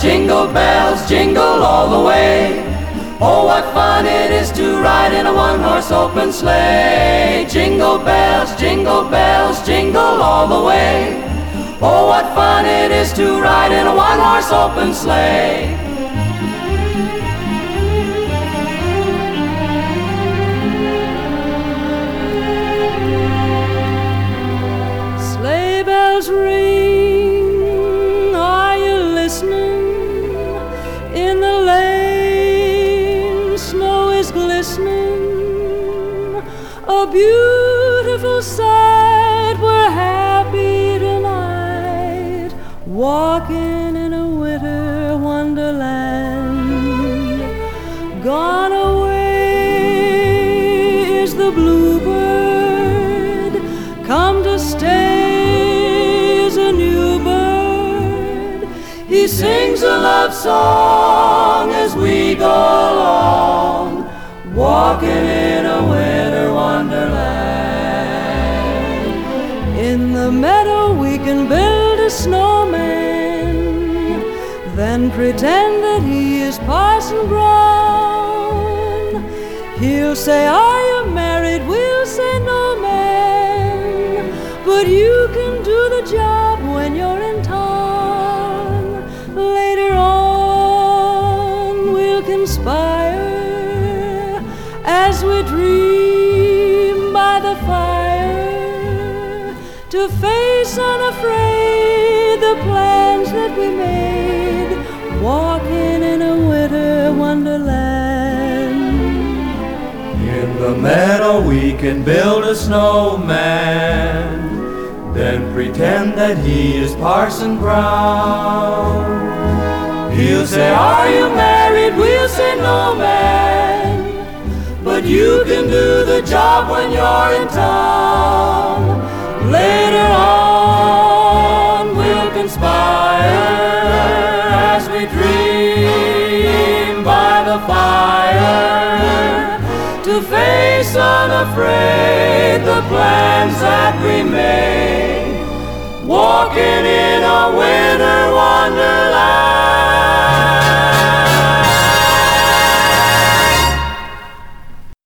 jingle bells, jingle all the way. Oh, what fun it is to ride in a one horse open sleigh. Jingle bells, jingle bells, jingle all the way. Oh, what fun it is to ride in a one horse open. Sleigh is glistening. A beautiful sight, we're happy tonight, walking in a winter wonderland. Gone away is the bluebird, come to stay is a new bird. He sings a love song as we go along, walking in a winter wonderland. In the meadow we can build a snowman, then pretend that he is Parson Brown. He'll say, Are you married? We'll say, No, man. But you can do the job when you're in town. Later on, we'll conspire as we dream by the fire to face unafraid the plans that we made, walking in a winter wonderland. In the meadow we can build a snowman, then pretend that he is Parson Brown. He'll say, Are you married? We'll say, No, man. But you can do the job when you're in town. Later on, we'll conspire as we dream by the fire to face unafraid the plans that we made. Walking